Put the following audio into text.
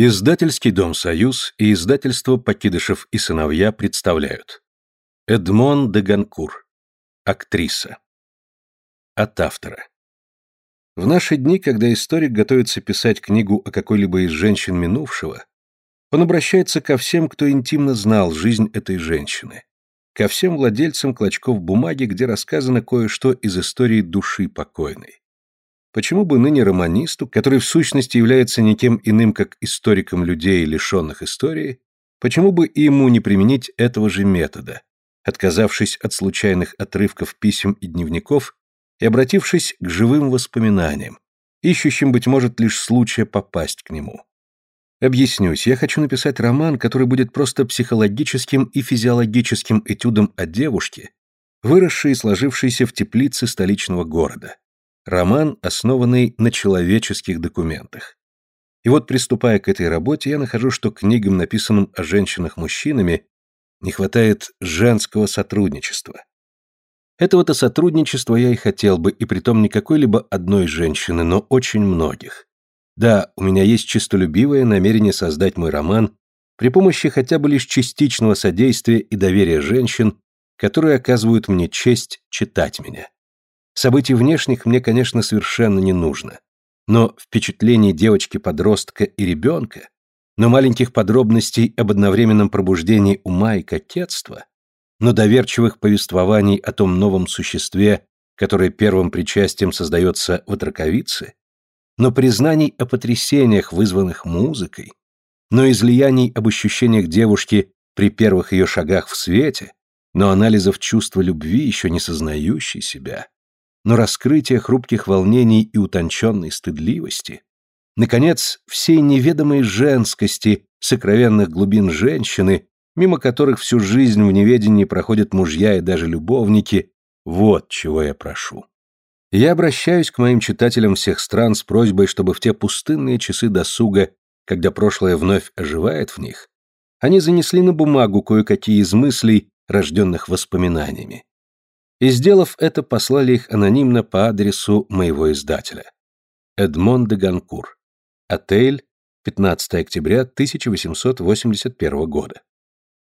Издательский дом «Союз» и издательство «Покидышев и сыновья» представляют Эдмон де Ганкур. Актриса. От автора. В наши дни, когда историк готовится писать книгу о какой-либо из женщин минувшего, он обращается ко всем, кто интимно знал жизнь этой женщины, ко всем владельцам клочков бумаги, где рассказано кое-что из истории души покойной. Почему бы ныне романисту, который в сущности является никем иным, как историком людей, лишенных истории, почему бы и ему не применить этого же метода, отказавшись от случайных отрывков писем и дневников и обратившись к живым воспоминаниям, ищущим, быть может, лишь случая попасть к нему? Объяснюсь, я хочу написать роман, который будет просто психологическим и физиологическим этюдом о девушке, выросшей и сложившейся в теплице столичного города Роман, основанный на человеческих документах. И вот, приступая к этой работе, я нахожу, что книгам, написанным о женщинах мужчинами, не хватает женского сотрудничества. Этого-то сотрудничества я и хотел бы, и притом не какой-либо одной женщины, но очень многих. Да, у меня есть честолюбивое намерение создать мой роман при помощи хотя бы лишь частичного содействия и доверия женщин, которые оказывают мне честь читать меня. Событий внешних мне, конечно, совершенно не нужно. Но впечатление девочки-подростка и ребенка, но маленьких подробностей об одновременном пробуждении ума и кокетства, но доверчивых повествований о том новом существе, которое первым причастием создается в отраковице, но признаний о потрясениях, вызванных музыкой, но излияний об ощущениях девушки при первых ее шагах в свете, но анализов чувства любви, еще не сознающей себя, но раскрытие хрупких волнений и утонченной стыдливости, наконец, всей неведомой женскости сокровенных глубин женщины, мимо которых всю жизнь в неведении проходят мужья и даже любовники, вот чего я прошу. Я обращаюсь к моим читателям всех стран с просьбой, чтобы в те пустынные часы досуга, когда прошлое вновь оживает в них, они занесли на бумагу кое-какие из мыслей, рожденных воспоминаниями и, сделав это, послали их анонимно по адресу моего издателя. Эдмон де Ганкур. Отель, 15 октября 1881 года.